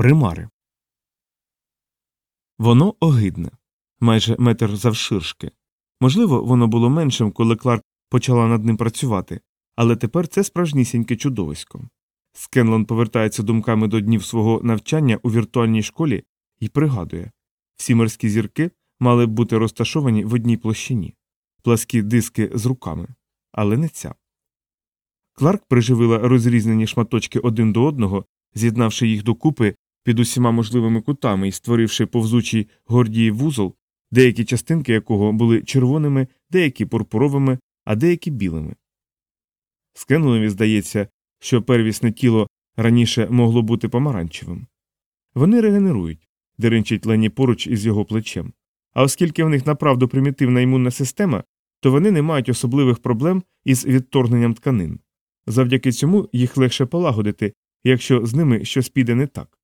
Примари. Воно огидне майже метр завширшки. Можливо, воно було меншим, коли Кларк почала над ним працювати, але тепер це справжнісіньке чудовисько. Скенлон повертається думками до днів свого навчання у віртуальній школі і пригадує всі морські зірки мали б бути розташовані в одній площині, пласкі диски з руками, але не ця. Кларк приживила розрізнені шматочки один до одного, з'єднавши їх докупи під усіма можливими кутами і створивши повзучий гордіїв вузол, деякі частинки якого були червоними, деякі пурпуровими, а деякі білими. Скенлонові здається, що первісне тіло раніше могло бути помаранчевим. Вони регенерують, деренчить Лені поруч із його плечем. А оскільки в них направду примітивна імунна система, то вони не мають особливих проблем із відторгненням тканин. Завдяки цьому їх легше полагодити, якщо з ними щось піде не так.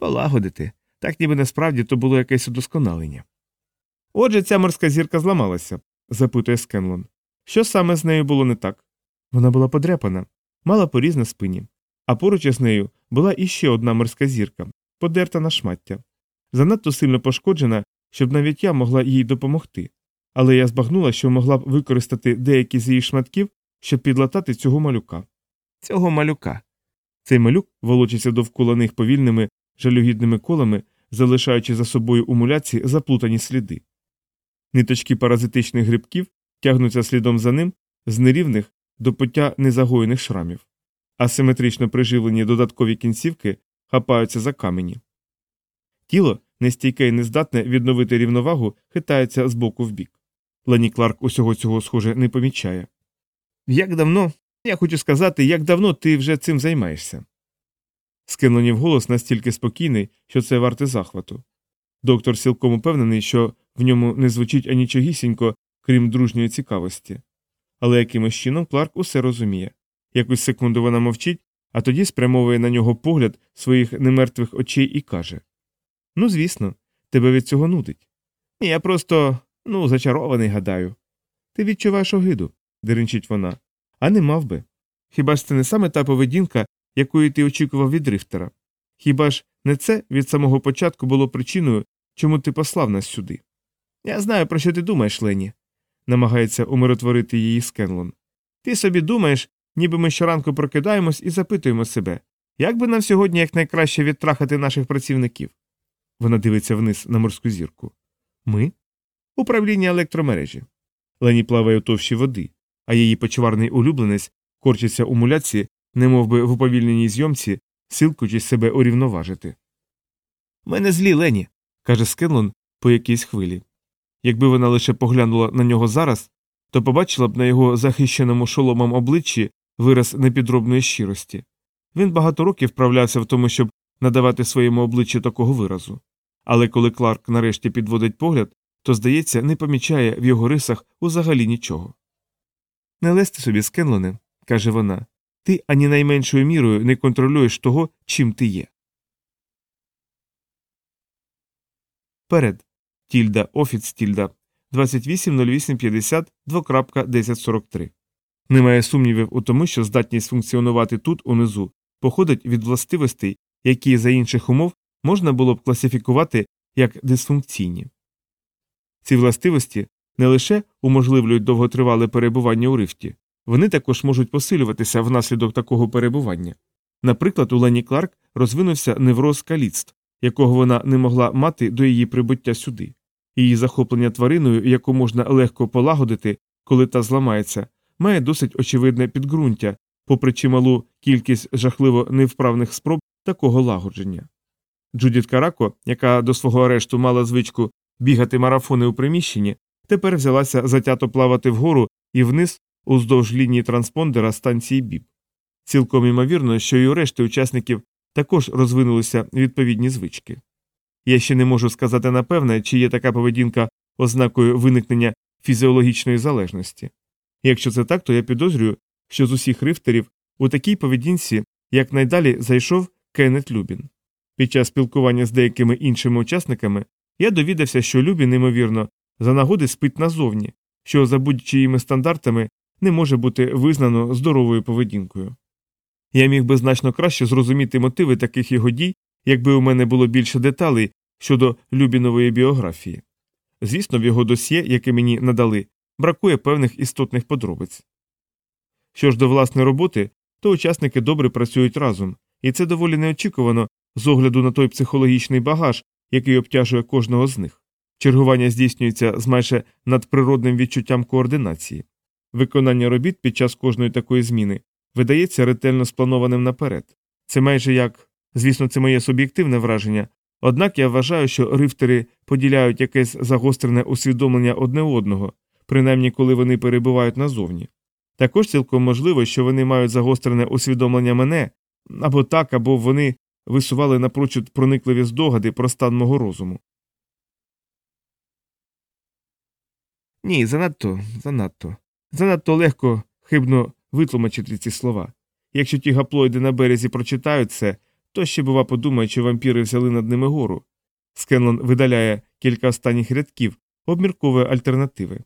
Полагодити. Так ніби насправді то було якесь удосконалення. Отже, ця морська зірка зламалася, запитує Скенлон. Що саме з нею було не так? Вона була подряпана, мала поріз на спині, а поруч із нею була іще одна морська зірка, подерта на шмаття. Занадто сильно пошкоджена, щоб навіть я могла їй допомогти. Але я збагнула, що могла б використати деякі з її шматків, щоб підлатати цього малюка. Цього малюка. Цей малюк волочиться довкола них повільними жалюгідними колами, залишаючи за собою у муляці заплутані сліди. Ниточки паразитичних грибків тягнуться слідом за ним з нерівних до пуття незагоєних шрамів, асиметрично приживлені додаткові кінцівки хапаються за камені. Тіло, нестійке і нездатне відновити рівновагу, хитається з боку в бік. Лені Кларк усього цього, схоже, не помічає. Як давно, я хочу сказати, як давно ти вже цим займаєшся? Скинлонів голос настільки спокійний, що це варте захвату. Доктор цілком упевнений, що в ньому не звучить анічогісінько, крім дружньої цікавості. Але якимось чином Кларк усе розуміє. Якусь секунду вона мовчить, а тоді спрямовує на нього погляд своїх немертвих очей і каже Ну, звісно, тебе від цього нудить. Я просто, ну, зачарований, гадаю. Ти відчуваєш огиду, деренчить вона. А не мав би. Хіба ж це не саме та поведінка, якої ти очікував від Рифтера? Хіба ж не це від самого початку було причиною, чому ти послав нас сюди? Я знаю, про що ти думаєш, Лені, намагається умиротворити її Скенлон. Ти собі думаєш, ніби ми щоранку прокидаємось і запитуємо себе, як би нам сьогодні якнайкраще відтрахати наших працівників? Вона дивиться вниз на морську зірку. Ми? Управління електромережі. Лені плаває у товщі води, а її почварний улюбленець корчиться у муляці, немов би в уповільненій зйомці, силкуючись себе урівноважити. Мене злі, Лені, каже Скенлон по якійсь хвилі. Якби вона лише поглянула на нього зараз, то побачила б на його захищеному шоломом обличчі вираз непідробної щирості. Він багато років вправлявся в тому, щоб надавати своєму обличчю такого виразу. Але коли Кларк нарешті підводить погляд, то, здається, не помічає в його рисах узагалі нічого. Не лезьте собі, Скенлоне, каже вона, ти ані найменшою мірою не контролюєш того, чим ти є. Перед. Тільда, офіц Тільда. 280850 2.1043. Немає сумнівів у тому, що здатність функціонувати тут, унизу, походить від властивостей, які за інших умов можна було б класифікувати як дисфункційні. Ці властивості не лише уможливлюють довготривале перебування у рифті, вони також можуть посилюватися внаслідок такого перебування. Наприклад, у Лені Кларк розвинувся невроз каліцтв, якого вона не могла мати до її прибуття сюди. Її захоплення твариною, яку можна легко полагодити, коли та зламається, має досить очевидне підґрунтя, попри чималу кількість жахливо невправних спроб такого лагодження. Джудіт Карако, яка до свого арешту мала звичку бігати марафони у приміщенні, тепер взялася затято плавати вгору і вниз уздовж лінії транспондера станції БІП. Цілком імовірно, що і у решти учасників також розвинулися відповідні звички. Я ще не можу сказати напевне, чи є така поведінка ознакою виникнення фізіологічної залежності. Якщо це так, то я підозрюю, що з усіх рифтерів у такій поведінці якнайдалі зайшов Кеннет Любін. Під час спілкування з деякими іншими учасниками я довідався, що Любін, ймовірно, за нагоди спить назовні, що за будь-чиїми стандартами не може бути визнано здоровою поведінкою. Я міг би значно краще зрозуміти мотиви таких його дій, якби у мене було більше деталей щодо Любінової біографії. Звісно, в його досьє, яке мені надали, бракує певних істотних подробиць. Що ж до власної роботи, то учасники добре працюють разом, і це доволі неочікувано з огляду на той психологічний багаж, який обтяжує кожного з них. Чергування здійснюється з майже надприродним відчуттям координації. Виконання робіт під час кожної такої зміни видається ретельно спланованим наперед. Це майже як, звісно, це моє суб'єктивне враження, однак я вважаю, що рифтери поділяють якесь загострене усвідомлення одне одного, принаймні коли вони перебувають назовні. Також цілком можливо, що вони мають загострене усвідомлення мене або так, або вони висували напрочуд проникливі здогади про стан мого розуму. Ні, занадто, занадто. Занадто легко хибно витлумачити ці слова. Якщо ті гаплоїди на березі прочитають це, то ще, бува, подумають, що вампіри взяли над ними гору. Скенлон видаляє кілька останніх рядків, обмірковує альтернативи.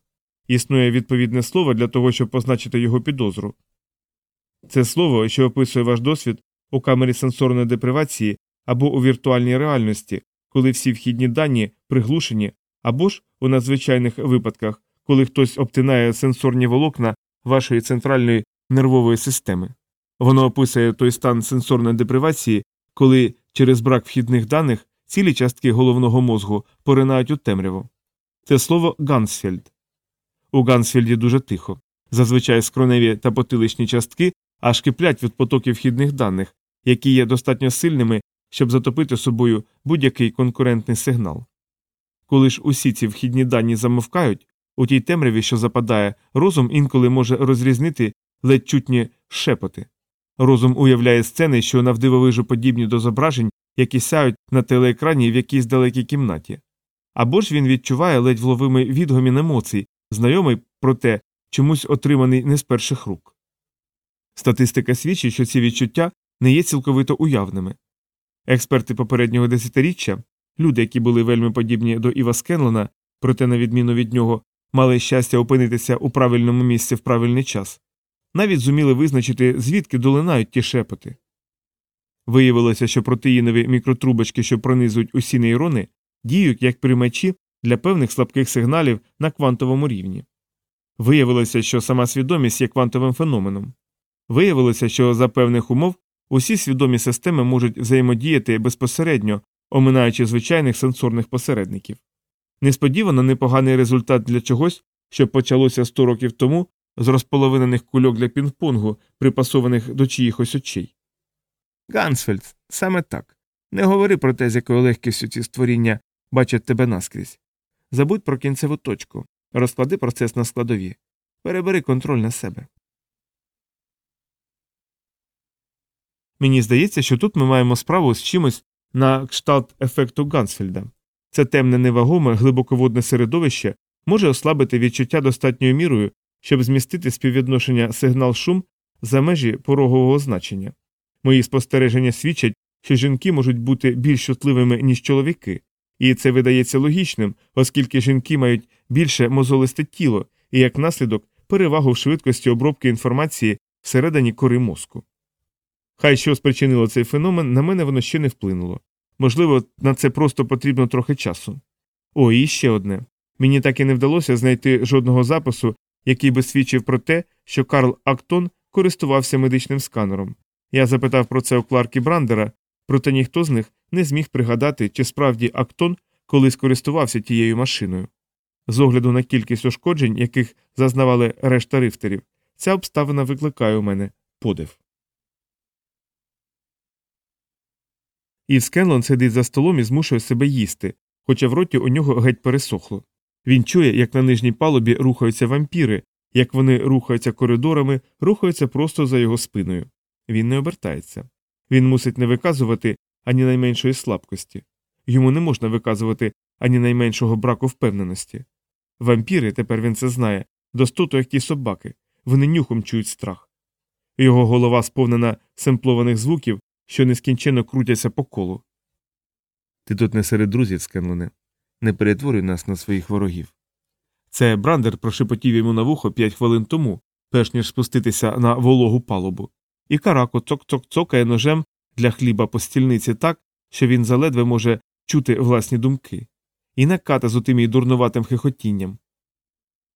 Існує відповідне слово для того, щоб позначити його підозру. Це слово, що описує ваш досвід у камері сенсорної депривації або у віртуальній реальності, коли всі вхідні дані приглушені, або ж у надзвичайних випадках, коли хтось обтинає сенсорні волокна вашої центральної нервової системи. Воно описує той стан сенсорної депривації, коли через брак вхідних даних цілі частки головного мозку поринають у темряву. Це слово Гансфельд. У Гансфельді дуже тихо. Зазвичай скроневі та потиличні частки аж киплять від потоків вхідних даних, які є достатньо сильними, щоб затопити собою будь-який конкурентний сигнал. Коли ж усі ці вхідні дані замовкають, у тій темряві, що западає, розум інколи може розрізнити ледь чутні шепоти. Розум уявляє сцени, що навдивовижу подібні до зображень, які сяють на телеекрані в якійсь далекій кімнаті. Або ж він відчуває ледь вловимий відгомін емоцій, знайомий, проте чомусь отриманий не з перших рук. Статистика свідчить, що ці відчуття не є цілковито уявними. Експерти попереднього десятиріччя, люди, які були вельми подібні до Іва Скенлона, проте, на відміну від нього, мали щастя опинитися у правильному місці в правильний час, навіть зуміли визначити, звідки долинають ті шепоти. Виявилося, що протеїнові мікротрубочки, що пронизують усі нейрони, діють як приймачі для певних слабких сигналів на квантовому рівні. Виявилося, що сама свідомість є квантовим феноменом. Виявилося, що за певних умов усі свідомі системи можуть взаємодіяти безпосередньо, оминаючи звичайних сенсорних посередників. Несподівано непоганий результат для чогось, що почалося 100 років тому з розполовинених кульок для пінг-понгу, припасованих до чиїхось очей. Гансфельд, саме так. Не говори про те, з якою легкістю ці створіння бачать тебе наскрізь. Забудь про кінцеву точку, розклади процес на складові, перебери контроль на себе. Мені здається, що тут ми маємо справу з чимось на кшталт ефекту Гансфельда. Це темне невагоме глибоководне середовище може ослабити відчуття достатньою мірою, щоб змістити співвідношення сигнал шум за межі порогового значення. Мої спостереження свідчать, що жінки можуть бути більш чутливими, ніж чоловіки, і це видається логічним, оскільки жінки мають більше мозолисте тіло і, як наслідок, перевагу в швидкості обробки інформації всередині кори мозку. Хай що спричинило цей феномен, на мене воно ще не вплинуло. Можливо, на це просто потрібно трохи часу. О, і ще одне. Мені так і не вдалося знайти жодного запису, який би свідчив про те, що Карл Актон користувався медичним сканером. Я запитав про це у Кларкі Брандера, проте ніхто з них не зміг пригадати, чи справді Актон колись користувався тією машиною. З огляду на кількість ушкоджень, яких зазнавали решта рифтерів, ця обставина викликає у мене подив. І Скенлон сидить за столом і змушує себе їсти, хоча в роті у нього геть пересохло. Він чує, як на нижній палубі рухаються вампіри, як вони рухаються коридорами, рухаються просто за його спиною. Він не обертається. Він мусить не виказувати ані найменшої слабкості. Йому не можна виказувати ані найменшого браку впевненості. Вампіри, тепер він це знає, достото, як ті собаки, вони нюхом чують страх. Його голова сповнена семплованих звуків, що нескінченно крутяться по колу. Ти тут не серед друзів, Скенлене. Не перетворюй нас на своїх ворогів. Це Брандер прошепотів йому на вухо п'ять хвилин тому, перш ніж спуститися на вологу палубу, і карако цок-цок цокає ножем для хліба по стільниці так, що він заледве може чути власні думки, і наката з отим її дурнуватим хихотінням.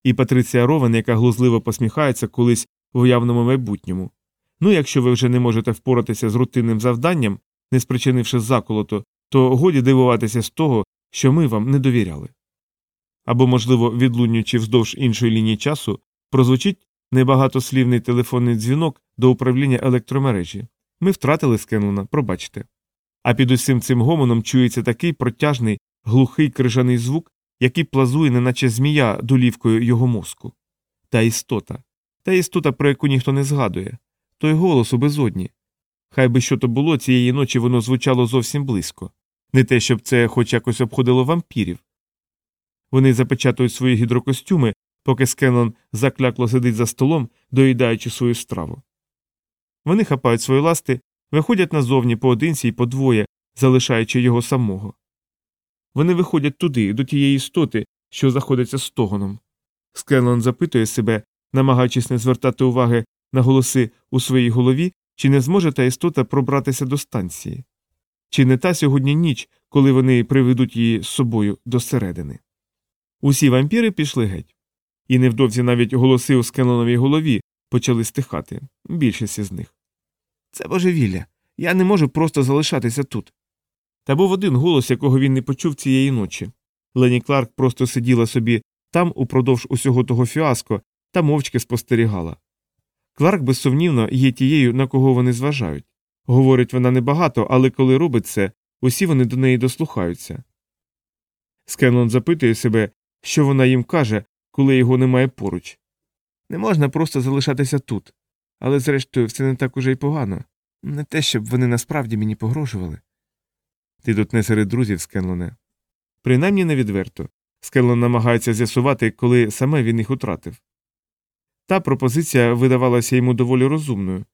І Патриція Ровен, яка глузливо посміхається колись в уявному майбутньому. Ну, якщо ви вже не можете впоратися з рутинним завданням, не спричинивши заколоту, то годі дивуватися з того, що ми вам не довіряли. Або, можливо, відлунюючи вздовж іншої лінії часу, прозвучить небагатослівний телефонний дзвінок до управління електромережі. Ми втратили Скенлона, пробачте. А під усім цим гомоном чується такий протяжний, глухий крижаний звук, який плазує, неначе змія долівкою його мозку. Та істота, та істота, про яку ніхто не згадує, той голос у безодні. Хай би що то було, цієї ночі воно звучало зовсім близько. Не те, щоб це хоч якось обходило вампірів. Вони запечатують свої гідрокостюми, поки Скенлон заклякло сидить за столом, доїдаючи свою страву. Вони хапають свої ласти, виходять назовні поодинці і подвоє, залишаючи його самого. Вони виходять туди, до тієї істоти, що заходиться стогоном. Скенлон запитує себе, намагаючись не звертати уваги на голоси у своїй голові, чи не зможе та істота пробратися до станції. Чи не та сьогодні ніч, коли вони приведуть її з собою до середини? Усі вампіри пішли геть. І невдовзі навіть голоси у Скенлоновій голові почали стихати, більшість із них. Це божевілля. Я не можу просто залишатися тут. Та був один голос, якого він не почув цієї ночі. Лені Кларк просто сиділа собі там упродовж усього того фіаско та мовчки спостерігала. Кларк, безсумнівно, є тією, на кого вони зважають. Говорить вона небагато, але коли робить це, усі вони до неї дослухаються. Скенлон запитує себе, що вона їм каже, коли його немає поруч. Не можна просто залишатися тут, але зрештою все не так уже й погано. Не те, щоб вони насправді мені погрожували. Ти тут не серед друзів, Скенлоне. Принаймні невідверто. Скенлон намагається з'ясувати, коли саме він їх утратив. Та пропозиція видавалася йому доволі розумною.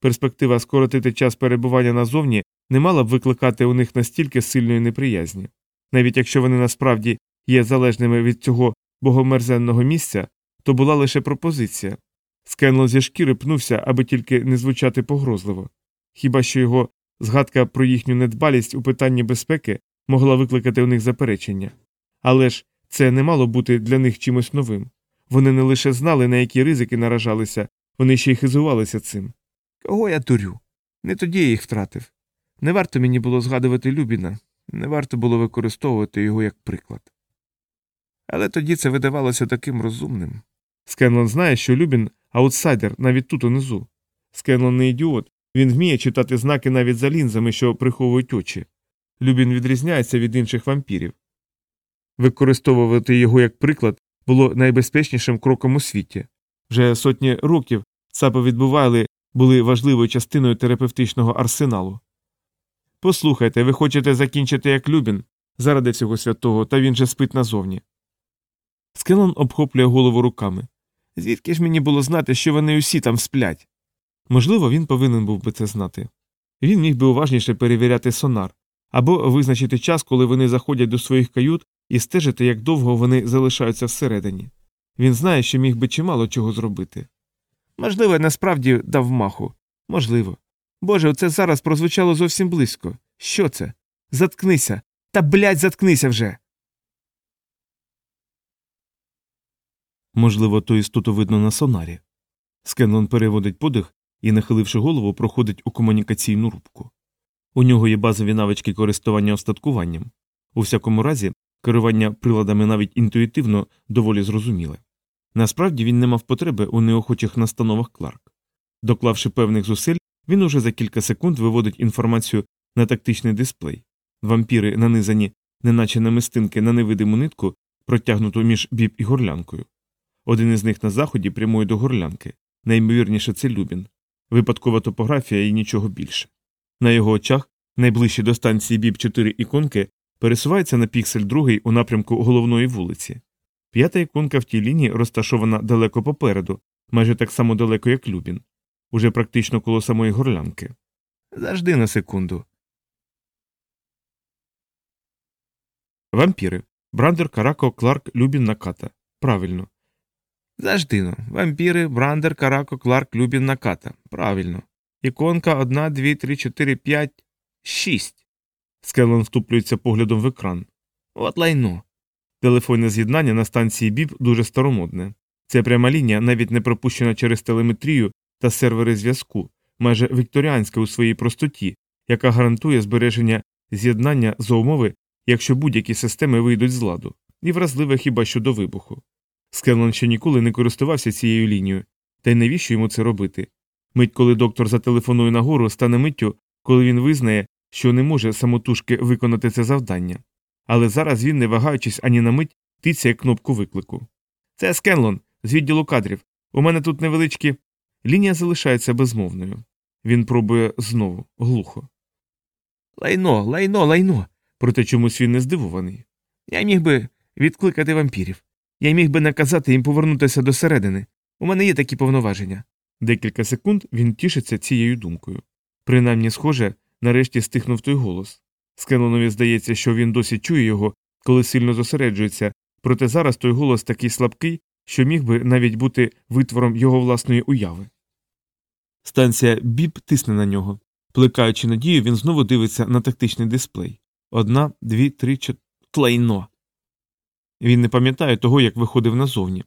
Перспектива скоротити час перебування назовні не мала б викликати у них настільки сильної неприязні. Навіть якщо вони насправді є залежними від цього богомерзенного місця, то була лише пропозиція. Скенлон зі шкіри пнувся, аби тільки не звучати погрозливо. Хіба що його згадка про їхню недбалість у питанні безпеки могла викликати у них заперечення. Але ж це не мало бути для них чимось новим. Вони не лише знали, на які ризики наражалися, вони ще й хизувалися цим. Кого я турю? Не тоді я їх втратив. Не варто мені було згадувати Любіна, не варто було використовувати його як приклад. Але тоді це видавалося таким розумним. Скенлон знає, що Любін аутсайдер навіть тут унизу. Скенлон не ідіот, він вміє читати знаки навіть за лінзами, що приховують очі. Любін відрізняється від інших вампірів. Використовувати його як приклад було найбезпечнішим кроком у світі. Вже сотні років ЦАПи відбували були важливою частиною терапевтичного арсеналу. Послухайте, ви хочете закінчити як Любін заради цього святого, та він же спить назовні. Скелон обхоплює голову руками. Звідки ж мені було знати, що вони усі там сплять? Можливо, він повинен був би це знати. Він міг би уважніше перевіряти сонар або визначити час, коли вони заходять до своїх кают і стежити, як довго вони залишаються всередині. Він знає, що міг би чимало чого зробити. Можливо, насправді дав маху. Можливо. Боже, оце зараз прозвучало зовсім близько. Що це? Заткнися. Та блядь, заткнися вже. Можливо, ту істоту видно на сонарі. Скенлон переводить подих і, нахиливши голову, проходить у комунікаційну рубку. У нього є базові навички користування остаткуванням. У всякому разі, керування приладами навіть інтуїтивно доволі зрозуміле. Насправді він не мав потреби у неохочих настановах Кларк. Доклавши певних зусиль, він уже за кілька секунд виводить інформацію на тактичний дисплей. Вампіри нанизані, неначе намистинки на невидиму нитку, протягнуту між біб і горлянкою. Один із них на заході прямує до горлянки. Найімовірніше це Любін. Випадкова топографія і нічого більше. На його очах, найближчі до станції біб 4 іконки, пересувається на піксель другий у напрямку головної вулиці. П'ята іконка в тій лінії розташована далеко попереду, майже так само далеко, як Любін, уже практично коло самої горлянки. Завжди на секунду. Вампіри. Брандер, Карако, Кларк, Любін, Наката. Правильно. Завжди. Вампіри, Брандер, Карако, Кларк, Любін, Наката. Правильно. Іконка 1, 2, 3, 4, 5, 6. Скеллон втуплюється поглядом в екран. От лайно. Телефонне з'єднання на станції БІП дуже старомодне. Це пряма лінія навіть не пропущена через телеметрію та сервери зв'язку, майже вікторіанська у своїй простоті, яка гарантує збереження з'єднання за умови, якщо будь-які системи вийдуть з ладу, і вразливе хіба що до вибуху. Скеллон ще ніколи не користувався цією лінією, та й навіщо йому це робити? Мить, коли доктор зателефонує нагору, стане миттю, коли він визнає, що не може самотужки виконати це завдання. Але зараз він, не вагаючись ані на мить, тицяє кнопку виклику. Це Скенлон, з відділу кадрів. У мене тут невеличкі. Лінія залишається безмовною. Він пробує знову, глухо. Лайно, лайно, лайно. Проте чомусь він не здивований. Я міг би відкликати вампірів. Я міг би наказати їм повернутися до середини. У мене є такі повноваження. Декілька секунд він тішиться цією думкою. Принаймні, схоже, нарешті стихнув той голос. Скенлонові здається, що він досі чує його, коли сильно зосереджується, проте зараз той голос такий слабкий, що міг би навіть бути витвором його власної уяви. Станція біп тисне на нього. Плекаючи надію, він знову дивиться на тактичний дисплей. Одна, дві, три, чотири. Тлайно. Він не пам'ятає того, як виходив назовні.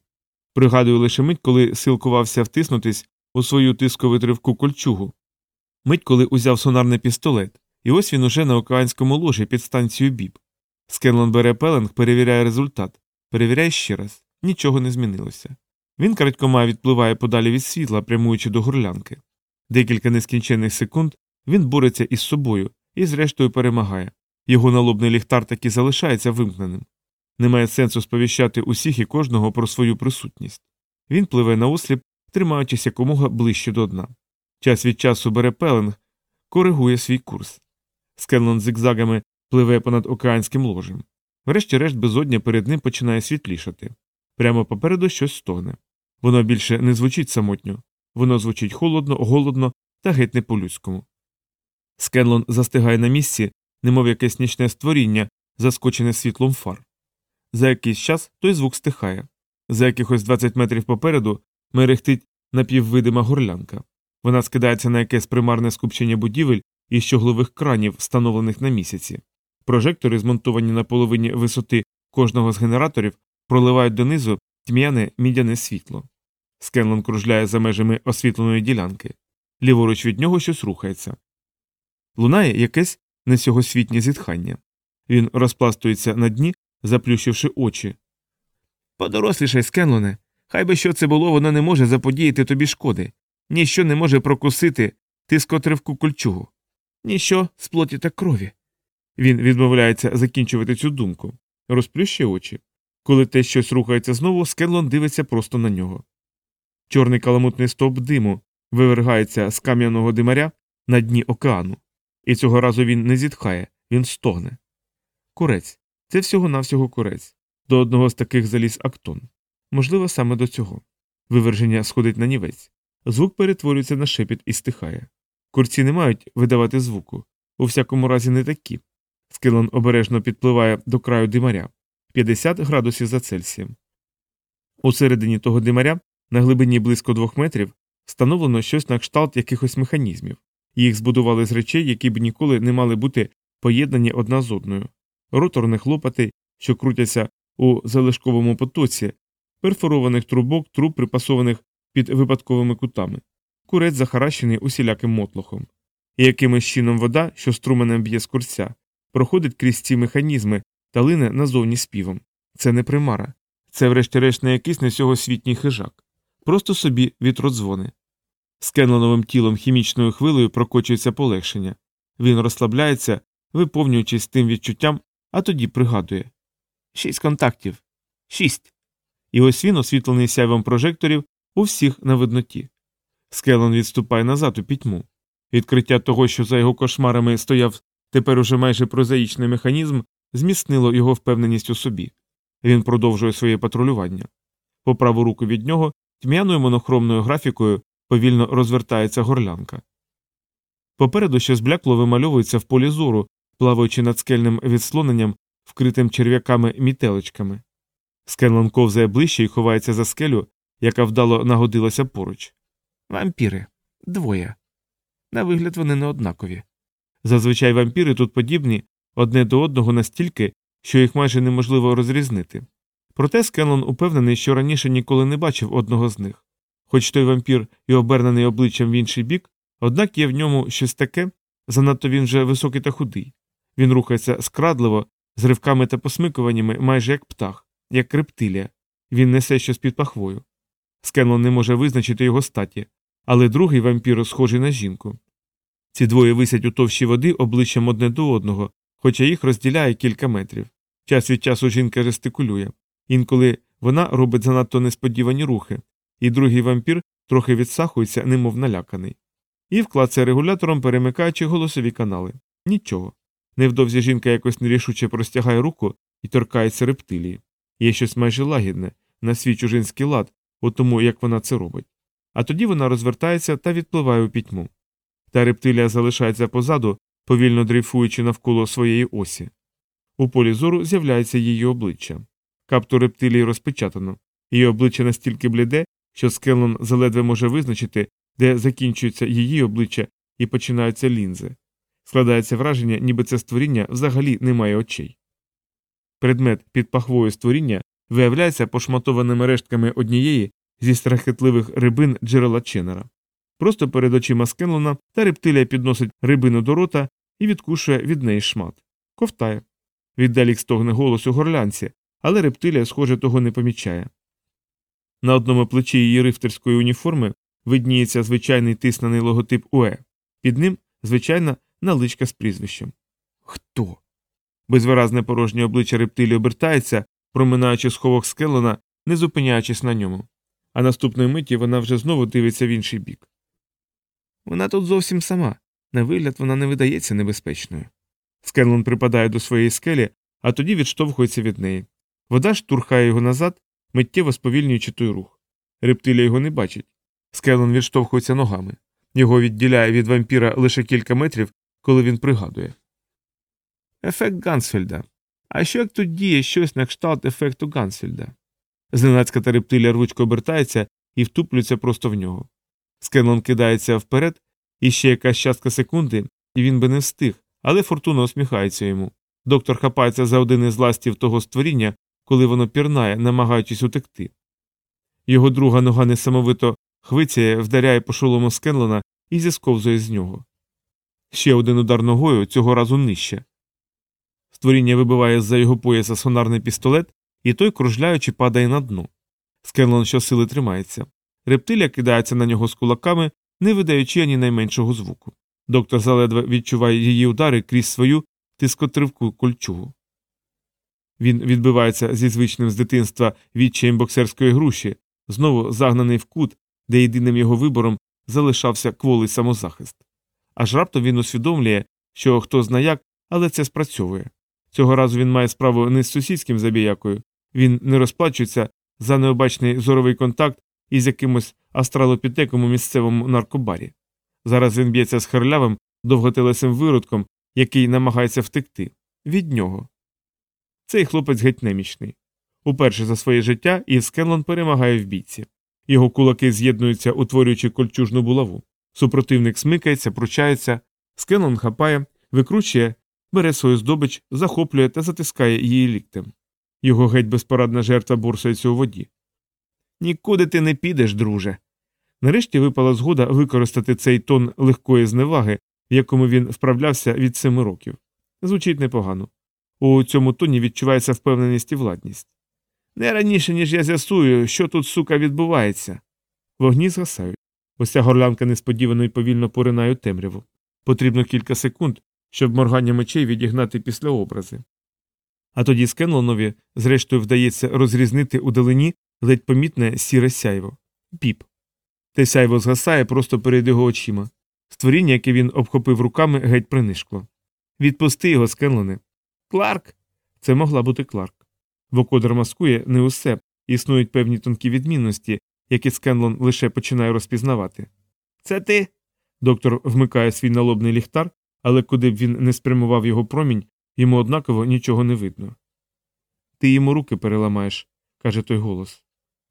Пригадую лише мить, коли силкувався втиснутись у свою тисковитривку кольчугу. Мить, коли узяв сонарний пістолет, і ось він уже на океанському ложі під станцією біп. Скенлон бере пеленг, перевіряє результат. Перевіряє ще раз. Нічого не змінилося. Він крадькома відпливає подалі від світла, прямуючи до горлянки. Декілька нескінченних секунд він бореться із собою і, зрештою, перемагає. Його налобний ліхтар таки залишається вимкненим. Немає сенсу сповіщати усіх і кожного про свою присутність. Він пливе на осліп, тримаючись якомога ближче до дна. Час від часу бере пеленг, коригує свій курс. Скенлон зигзагами пливе понад океанським ложем. Врешті-решт безодня перед ним починає світлішати. Прямо попереду щось стогне. Воно більше не звучить самотньо, воно звучить холодно, голодно та геть не по-людському. Скенлон застигає на місці, немов якесь нічне створіння, заскочене світлом фар. За якийсь час той звук стихає. За якихось 20 метрів попереду мерехтить напіввидима горлянка. Вона скидається на якесь примарне скупчення будівель і щоглових кранів, встановлених на місяці. Прожектори, змонтовані на половині висоти кожного з генераторів, проливають донизу тьмяне мідяне світло. Скенлон кружляє за межами освітленої ділянки. Ліворуч від нього щось рухається. Лунає якесь несьогосвітнє зітхання. Він розпластується на дні, заплющивши очі. Подорослішай, Скенлоне. Хай би що це було, воно не може заподіяти тобі шкоди. Ніщо не може прокусити тискотривку кульчугу. Ніщо з плоті та крові. Він відмовляється закінчувати цю думку, розплющує очі. Коли те щось рухається знову, Скенлон дивиться просто на нього. Чорний каламутний стовп диму вивергається з кам'яного димаря на дні океану. І цього разу він не зітхає, він стогне. Курець. Це всього навсього курець. До одного з таких заліз актон. Можливо, саме до цього. Виверження сходить на нівець. Звук перетворюється на шепіт і стихає. Курці не мають видавати звуку, у всякому разі не такі. Скелон обережно підпливає до краю димаря 50 градусів за Цельсієм. У середині того димаря, на глибині близько двох метрів, встановлено щось на кшталт якихось механізмів. Їх збудували з речей, які б ніколи не мали бути поєднані одна з одною. Роторних лопатей, що крутяться у залишковому потоці, перфорованих трубок, труб, припасованих під випадковими кутами, курець захаращений усіляким мотлохом. І якимось чином вода, що струменем б'є з курця, проходить крізь ці механізми та лине назовні співом. Це не примара. Це, врешті-решт, не якийсь несьогосвітній хижак. Просто собі вітродзвони. Скенленовим тілом хімічною хвилею прокочується полегшення. Він розслабляється, виповнюючись тим відчуттям, а тоді пригадує Шість контактів. Шість. І ось він, освітлений сяйвом прожекторів, у всіх на видноті. Скелон відступає назад у пітьму. Відкриття того, що за його кошмарами стояв тепер уже майже прозаїчний механізм, зміцнило його впевненість у собі. Він продовжує своє патрулювання. По праву руку від нього тьмяною монохромною графікою повільно розвертається горлянка. Попереду щось блякло вимальовується в полі зору, плаваючи над скельним відслоненням, вкритим черв'яками мітелечками. Скенлон ковзає ближче і ховається за скелю, яка вдало нагодилася поруч. Вампіри двоє. На вигляд вони не однакові. Зазвичай вампіри тут подібні одне до одного настільки, що їх майже неможливо розрізнити. Проте Скенлон упевнений, що раніше ніколи не бачив одного з них. Хоч той вампір і обернений обличчям в інший бік, однак є в ньому щось таке, занадто він вже високий та худий. Він рухається скрадливо, з ривками та посмикуваннями, майже як птах, як рептилія. Він несе щось під пахвою. Скенлон не може визначити його статі, але другий вампір схожий на жінку. Ці двоє висять у товщі води обличчям одне до одного, хоча їх розділяє кілька метрів. Час від часу жінка жестикулює. Інколи вона робить занадто несподівані рухи, і другий вампір трохи відсахується, немов наляканий. І вклацає регулятором, перемикаючи голосові канали. Нічого. Невдовзі жінка якось нерішуче простягає руку і торкається рептилії. Є щось майже лагідне, на свій чужинський лад, у тому, як вона це робить. А тоді вона розвертається та відпливає у пітьму. Та рептилія залишається позаду, повільно дрейфуючи навколо своєї осі. У полі зору з'являється її обличчя. Капту рептилії розпечатано, її обличчя настільки бліде, що Скеллон заледве може визначити, де закінчується її обличчя і починаються лінзи. Складається враження, ніби це створіння взагалі не має очей. Предмет під пахвою створіння виявляється пошматованими рештками однієї зі страхітливих рибин джерела Ченнера. Просто перед очима Скенлона та рептилія підносить рибину до рота і відкушує від неї шмат. Ковтає. Віддалік стогне голос у горлянці, але рептилія, схоже, того не помічає. На одному плечі її рифтерської уніформи видніється звичайний тиснений логотип УЕ, під ним звичайна наличка з прізвищем. Хто? Безвиразне порожнє обличчя рептилії обертається, проминаючи сховок скелона, не зупиняючись на ньому. А наступної миті вона вже знову дивиться в інший бік. Вона тут зовсім сама. На вигляд вона не видається небезпечною. Скенлон припадає до своєї скелі, а тоді відштовхується від неї. Вода штурхає його назад, миттєво сповільнюючи той рух. Рептилія його не бачить. Скелон відштовхується ногами. Його відділяє від вампіра лише кілька метрів, коли він пригадує. Ефект Гансфельда. А що як тут діє щось на кшталт ефекту Гансфельда? Зненацька та рептилія рвучко обертається і втуплюється просто в нього. Скенлон кидається вперед, і ще якась частка секунди, і він би не встиг, але фортуна усміхається йому. Доктор хапається за один із ластів того створіння, коли воно пірнає, намагаючись утекти. Його друга нога несамовито хвицяє, вдаряє по шолому Скенлона і зісковзує з нього. Ще один удар ногою, цього разу нижче. Створіння вибиває з за його пояса сонарний пістолет, і той, кружляючи, падає на дно. Скенлон щосили тримається. Рептилія кидається на нього з кулаками, не видаючи ані найменшого звуку. Доктор заледве відчуває її удари крізь свою тискотривку кольчугу. Він відбивається зі звичним з дитинства відчаєм боксерської груші, знову загнаний в кут, де єдиним його вибором залишався кволий самозахист. Аж раптом він усвідомлює, що хто зна як, але це спрацьовує. Цього разу він має справу не з сусідським забіякою, він не розплачується за необачний зоровий контакт із якимось астралопітеком у місцевому наркобарі. Зараз він б'ється з харлявим, довготелесим виродком, який намагається втекти. Від нього. Цей хлопець геть немічний. Уперше за своє життя Ів Скенлон перемагає в бійці. Його кулаки з'єднуються, утворюючи кольчужну булаву. Супротивник смикається, пручається, Скенлон хапає, викручує, бере свою здобич, захоплює та затискає її ліктем. Його геть безпорадна жертва борсається у воді. Нікуди ти не підеш, друже. Нарешті випала згода використати цей тон легкої зневаги, в якому він вправлявся від семи років. Звучить непогано. У цьому тоні відчувається впевненість і владність. Не раніше, ніж я з'ясую, що тут, сука, відбувається. Вогні згасають. Ося горлянка несподівано і повільно поринає темряву. Потрібно кілька секунд, щоб моргання мечей відігнати після образи. А тоді Скенлонові, зрештою, вдається розрізнити у далині ледь помітне сіре сяйво. Піп. Те сяйво згасає просто перед його очима. Створіння, яке він обхопив руками, геть принишкло. Відпусти його, Скенлоне. Кларк. Це могла бути Кларк. Вокодер маскує не усе, існують певні тонкі відмінності, які Скенлон лише починає розпізнавати. Це ти. Доктор вмикає свій налобний ліхтар, але куди б він не спрямував його промінь, йому однаково нічого не видно. Ти йому руки переламаєш, каже той голос.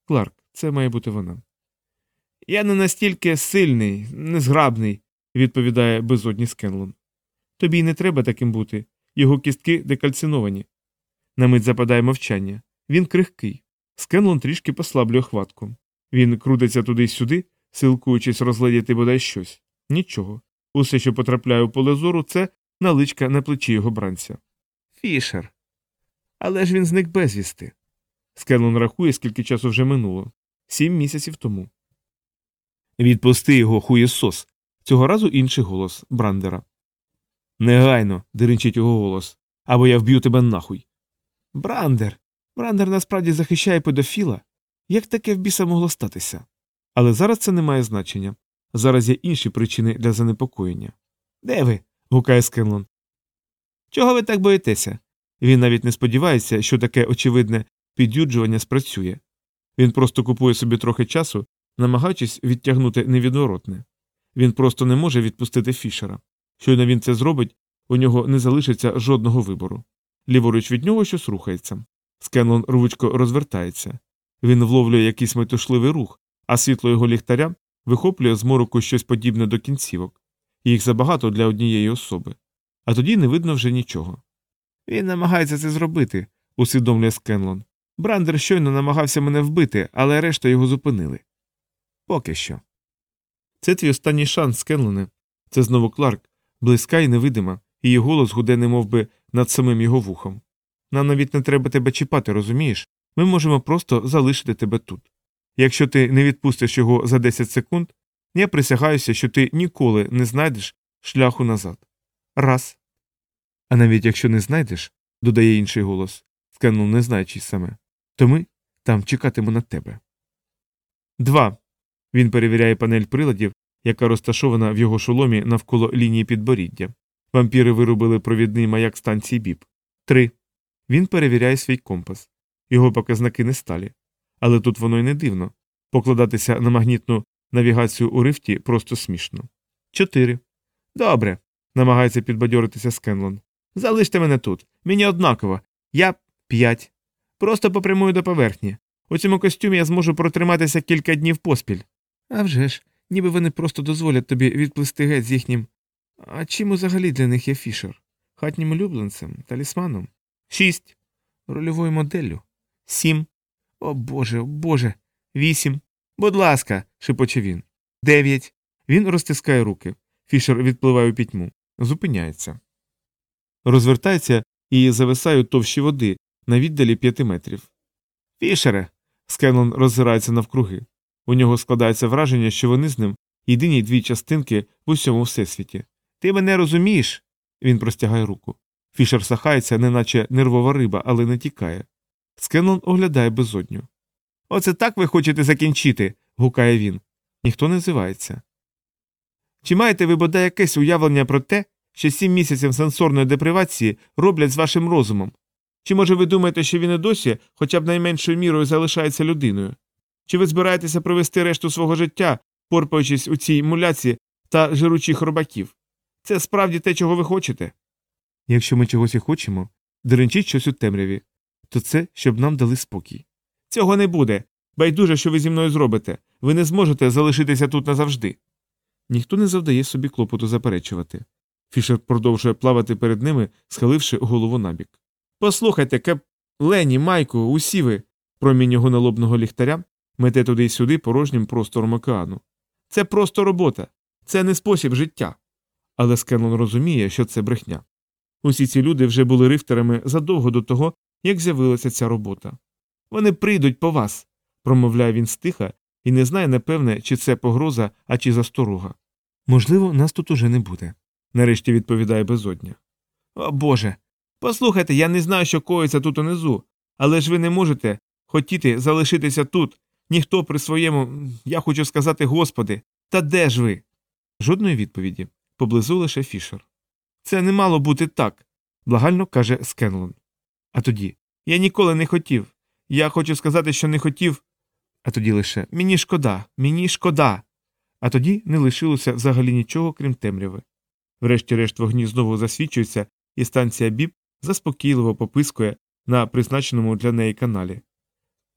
Кларк, це має бути вона. Я не настільки сильний, незграбний, відповідає безодні Скенлон. Тобі й не треба таким бути. його кістки декальциновані. На мить западає мовчання. Він крихкий. Скенлон трішки послаблює хватку. Він крутиться туди й сюди, силкуючись розгледіти бодай щось. Нічого. Усе, що потрапляє у поле зору, це наличка на плечі його бранця. Фішер. Але ж він зник безвісти. Скенлон рахує, скільки часу вже минуло. Сім місяців тому. Відпусти його, хуєсос. Цього разу інший голос Брандера. Негайно, деренчить його голос, або я вб'ю тебе нахуй. Брандер. Брандер насправді захищає педофіла. Як таке в біса могло статися? Але зараз це не має значення. Зараз є інші причини для занепокоєння. Де ви? гукає Скенлон. Чого ви так боїтеся? Він навіть не сподівається, що таке очевидне під'юджування спрацює. Він просто купує собі трохи часу, намагаючись відтягнути невідворотне. Він просто не може відпустити Фішера. Щойно він це зробить, у нього не залишиться жодного вибору. Ліворуч від нього щось рухається. Скенлон рвучко розвертається. Він вловлює якийсь метушливий рух, а світло його ліхтаря вихоплює з мороку щось подібне до кінцівок. Їх забагато для однієї особи. А тоді не видно вже нічого. Він намагається це зробити, усвідомлює Скенлон. Брандер щойно намагався мене вбити, але решта його зупинили. Поки що. Це твій останній шанс, Скенлоне. Це знову Кларк, близька і невидима, її голос гуде немов би, над самим його вухом. Нам навіть не треба тебе чіпати, розумієш? Ми можемо просто залишити тебе тут. Якщо ти не відпустиш його за 10 секунд, я присягаюся, що ти ніколи не знайдеш шляху назад. Раз. А навіть якщо не знайдеш, додає інший голос, Скеннел не знаючи саме, то ми там чекатимемо на тебе. Два. Він перевіряє панель приладів, яка розташована в його шоломі навколо лінії підборіддя. Вампіри виробили провідний маяк станції БІП. Три. Він перевіряє свій компас. Його показники не сталі. Але тут воно й не дивно. Покладатися на магнітну навігацію у рифті просто смішно. Чотири. Добре. намагається підбадьоритися Скенлон. Залиште мене тут. Мені однаково. Я п'ять. Просто попрямую до поверхні. У цьому костюмі я зможу протриматися кілька днів поспіль. А вже ж, ніби вони просто дозволять тобі відплисти геть з їхнім. А чим взагалі для них є фішер? Хатнім улюбленцем, талісманом? Шість. Рольовою моделлю. Сім. О Боже, о Боже. Вісім. Будь ласка, шепоче він. Дев'ять. Він розтискає руки. Фішер відпливає у пітьму. Зупиняється. Розвертається і зависає у товщі води на віддалі п'яти метрів. Фішере. Скенлон роззирається навкруги. У нього складається враження, що вони з ним єдині дві частинки в усьому всесвіті. Ти мене розумієш? Він простягає руку. Фішер сахається, неначе нервова риба, але не тікає. Скенлон оглядає безодню. Оце так ви хочете закінчити. гукає він. Ніхто не зивається. Чи маєте ви бодай якесь уявлення про те, що сім місяців сенсорної депривації роблять з вашим розумом? Чи може ви думаєте, що він і досі хоча б найменшою мірою залишається людиною? Чи ви збираєтеся провести решту свого життя, порпаючись у цій муляці та жиручих робаків? Це справді те, чого ви хочете? Якщо ми чогось і хочемо, деренчить щось у темряві, то це щоб нам дали спокій. Цього не буде. Байдуже, що ви зі мною зробите. Ви не зможете залишитися тут назавжди. Ніхто не завдає собі клопоту заперечувати. Фішер продовжує плавати перед ними, схиливши голову набік. Послухайте, кеп Лені, Майку, усі ви, промінь його налобного ліхтаря, мете туди й сюди порожнім простором океану. Це просто робота, це не спосіб життя. Але Скенлон розуміє, що це брехня. Усі ці люди вже були рифтерами задовго до того, як з'явилася ця робота. Вони прийдуть по вас, промовляє він стиха і не знає, напевне, чи це погроза, а чи засторога. Можливо, нас тут уже не буде, нарешті відповідає безодня. О Боже. Послухайте, я не знаю, що коїться тут унизу, але ж ви не можете хотіти залишитися тут, ніхто при своєму, я хочу сказати, Господи, та де ж ви? Жодної відповіді. Поблизу лише Фішер. Це не мало бути так, благально каже Скенлон. А тоді я ніколи не хотів. Я хочу сказати, що не хотів. А тоді лише мені шкода, мені шкода. А тоді не лишилося взагалі нічого, крім темряви. Врешті-решт вогні знову засвічуються, і станція Біп заспокійливо попискує на призначеному для неї каналі.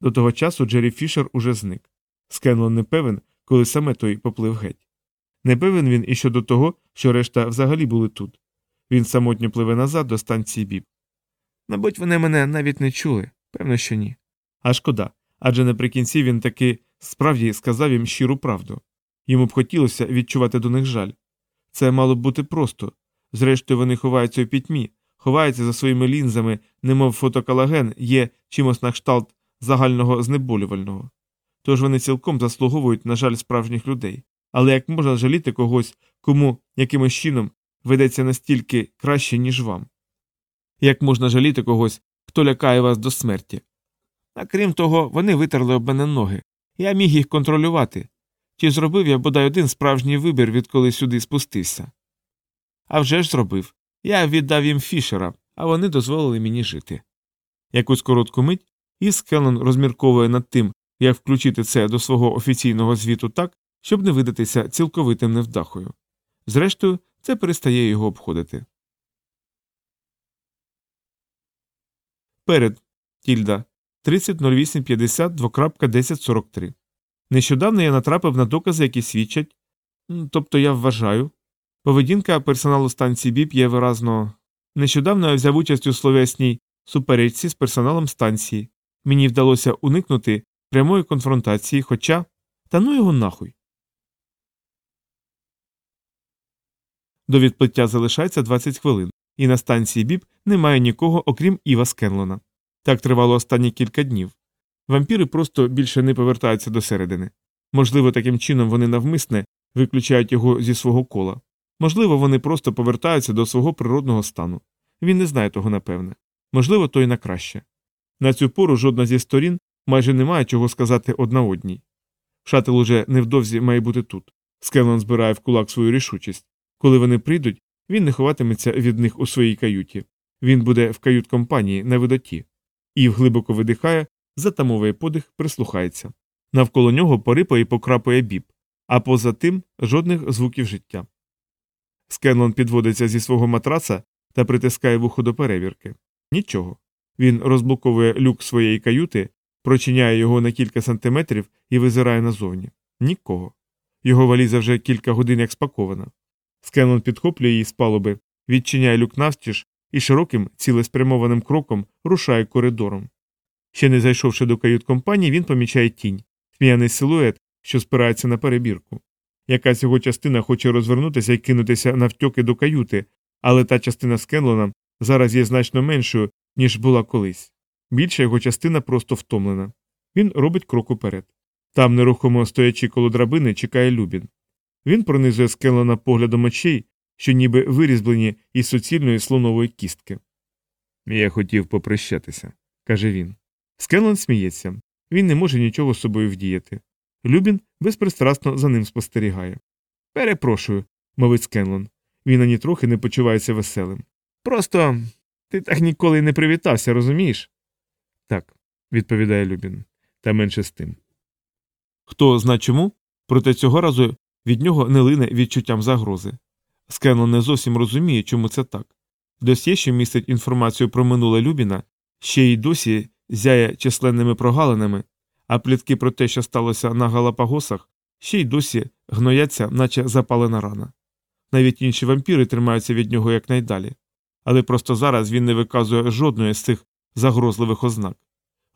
До того часу Джері Фішер уже зник. Скенлон не певен, коли саме той поплив геть. Не певен він і щодо того, що решта взагалі були тут. Він самотньо пливе назад до станції біб. Мабуть, вони мене навіть не чули, певно, що ні. А шкода, адже наприкінці він таки справді сказав їм щиру правду. Йому б хотілося відчувати до них жаль. Це мало б бути просто. Зрештою, вони ховаються у пітьмі, ховаються за своїми лінзами, немов фотокалаген є чимось на кшталт загального знеболювального. Тож вони цілком заслуговують на жаль справжніх людей. Але як можна жаліти когось, кому якимось чином ведеться настільки краще, ніж вам? Як можна жаліти когось, хто лякає вас до смерті? А крім того, вони витерли об мене ноги. Я міг їх контролювати. Чи зробив я бодай один справжній вибір, відколи сюди спустився? А вже ж зробив. Я віддав їм фішера, а вони дозволили мені жити. Якусь коротку мить, і Скеллен розмірковує над тим, як включити це до свого офіційного звіту так, щоб не видатися цілковитим невдахою. Зрештою, це перестає його обходити. Перед Тільда 30.08.50 Нещодавно я натрапив на докази, які свідчать. Тобто я вважаю. Поведінка персоналу станції БІП є виразно. Нещодавно я взяв участь у словесній суперечці з персоналом станції. Мені вдалося уникнути прямої конфронтації, хоча. Та ну його нахуй. До відплиття залишається 20 хвилин, і на станції БІП немає нікого, окрім Іва Скенлона. Так тривало останні кілька днів. Вампіри просто більше не повертаються до середини. Можливо, таким чином вони навмисне виключають його зі свого кола. Можливо, вони просто повертаються до свого природного стану. Він не знає того напевне. Можливо, то й на краще. На цю пору жодна зі сторін майже не має чого сказати одна одній. Шател уже невдовзі має бути тут. Скеллон збирає в кулак свою рішучість. Коли вони прийдуть, він не ховатиметься від них у своїй каюті. Він буде в кают компанії на видоті. Ів глибоко видихає, затамовує подих, прислухається. Навколо нього порипає і покрапує біб, а поза тим жодних звуків життя. Скенлон підводиться зі свого матраца та притискає вухо до перевірки. Нічого. Він розблоковує люк своєї каюти, прочиняє його на кілька сантиметрів і визирає назовні. Нікого. Його валіза вже кілька годин як спакована. Скенлон підхоплює її з палуби, відчиняє люк навстіж і широким, цілеспрямованим кроком рушає коридором. Ще не зайшовши до кают компанії, він помічає тінь, сміяний силует, що спирається на перебірку. Якась його частина хоче розвернутися і кинутися навтьоки до каюти, але та частина Скенлона зараз є значно меншою, ніж була колись. Більша його частина просто втомлена. Він робить крок уперед. Там, нерухомо стоячи коло драбини, чекає Любін. Він пронизує Скенлона поглядом очей, що ніби вирізблені із суцільної слонової кістки. Я хотів попрощатися, каже він. Скенлон сміється. Він не може нічого з собою вдіяти. Любін безпристрасно за ним спостерігає. Перепрошую, мовить Скенлон. Він ані трохи не почувається веселим. Просто ти так ніколи не привітався, розумієш? Так, відповідає Любін, та менше з тим. Хто зна чому, проте цього разу від нього не лине відчуттям загрози. Скенлон не зовсім розуміє, чому це так. Досьє, що містить інформацію про минуле Любіна, ще й досі зяє численними прогалинами, а плітки про те, що сталося на Галапагосах, ще й досі гнояться, наче запалена рана. Навіть інші вампіри тримаються від нього якнайдалі. Але просто зараз він не виказує жодної з цих загрозливих ознак.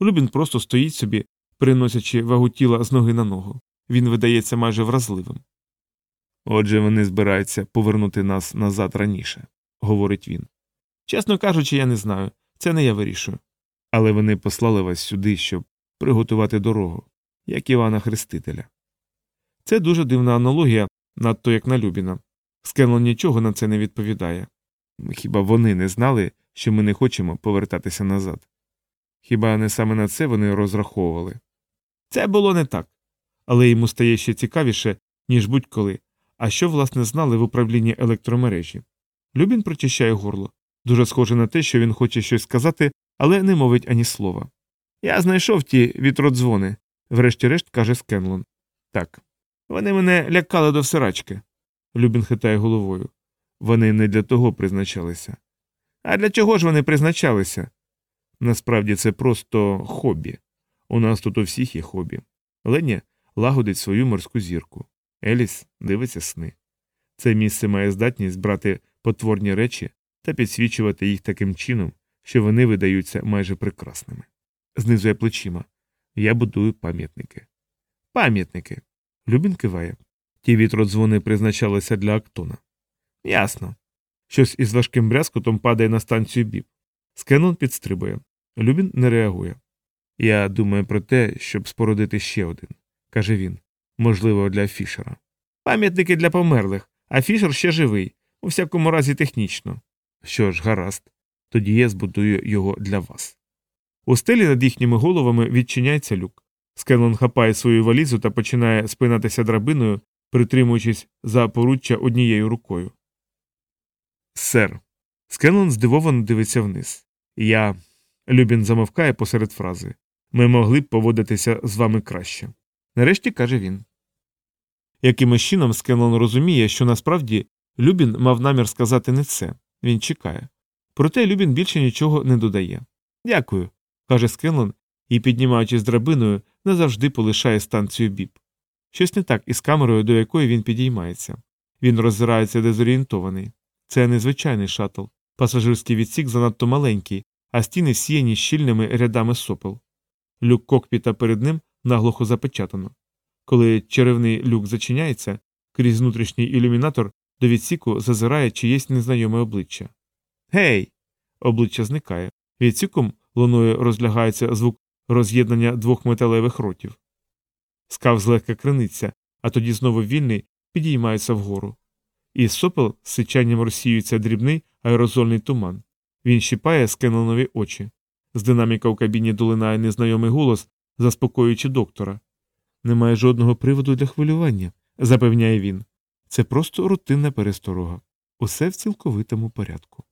Любін просто стоїть собі, переносячи вагу тіла з ноги на ногу. Він видається майже вразливим. Отже, вони збираються повернути нас назад раніше, говорить він. Чесно кажучи, я не знаю. Це не я вирішую. Але вони послали вас сюди, щоб приготувати дорогу, як Івана Хрестителя. Це дуже дивна аналогія, надто як на Любіна. Скенлон нічого на це не відповідає. Хіба вони не знали, що ми не хочемо повертатися назад? Хіба не саме на це вони розраховували? Це було не так. Але йому стає ще цікавіше, ніж будь-коли. А що, власне, знали в управлінні електромережі? Любін прочищає горло. Дуже схоже на те, що він хоче щось сказати, але не мовить ані слова. Я знайшов ті вітродзвони, врешті-решт каже Скенлон. Так. Вони мене лякали до всирачки. Любін хитає головою. Вони не для того призначалися. А для чого ж вони призначалися? Насправді це просто хобі. У нас тут у всіх є хобі. Леня лагодить свою морську зірку. Еліс дивиться сни. Це місце має здатність брати потворні речі, та підсвічувати їх таким чином, що вони видаються майже прекрасними. Знизує плечима. Я будую пам'ятники. Пам'ятники. Любін киває. Ті вітродзвони призначалися для Актона. Ясно. Щось із важким брязкотом падає на станцію біб. Скенон підстрибує. Любін не реагує. Я думаю про те, щоб спорудити ще один, каже він. Можливо, для Фішера. Пам'ятники для померлих, а Фішер ще живий, у всякому разі технічно. Що ж, гаразд, тоді я збудую його для вас. У стелі над їхніми головами відчиняється люк. Скенлон хапає свою валізу та починає спинатися драбиною, притримуючись за поруччя однією рукою. Сер. Скенлон здивовано дивиться вниз. Я. Любін замовкає посеред фрази. Ми могли б поводитися з вами краще. Нарешті каже він. Якимось чином Скенлон розуміє, що насправді Любін мав намір сказати не це. Він чекає. Проте Любін більше нічого не додає. Дякую, каже Скенлон і, піднімаючись драбиною, назавжди полишає станцію біп. Щось не так із камерою, до якої він підіймається. Він роззирається дезорієнтований. Це незвичайний шатл. Пасажирський відсік занадто маленький, а стіни всіяні щільними рядами сопел. Люк кокпіта перед ним наглухо запечатано. Коли черевний люк зачиняється, крізь внутрішній ілюмінатор до відсіку зазирає чиєсь незнайоме обличчя. Гей! Обличчя зникає. Відсіком луною розлягається звук роз'єднання двох металевих ротів. Скав злегка криниться, а тоді знову вільний підіймається вгору. Із сопел з сичанням розсіюється дрібний аерозольний туман. Він щипає скенленові очі. З динаміка в кабіні долинає незнайомий голос, заспокоюючи доктора. Немає жодного приводу для хвилювання, запевняє він. Це просто рутинна пересторога. Усе в цілковитому порядку.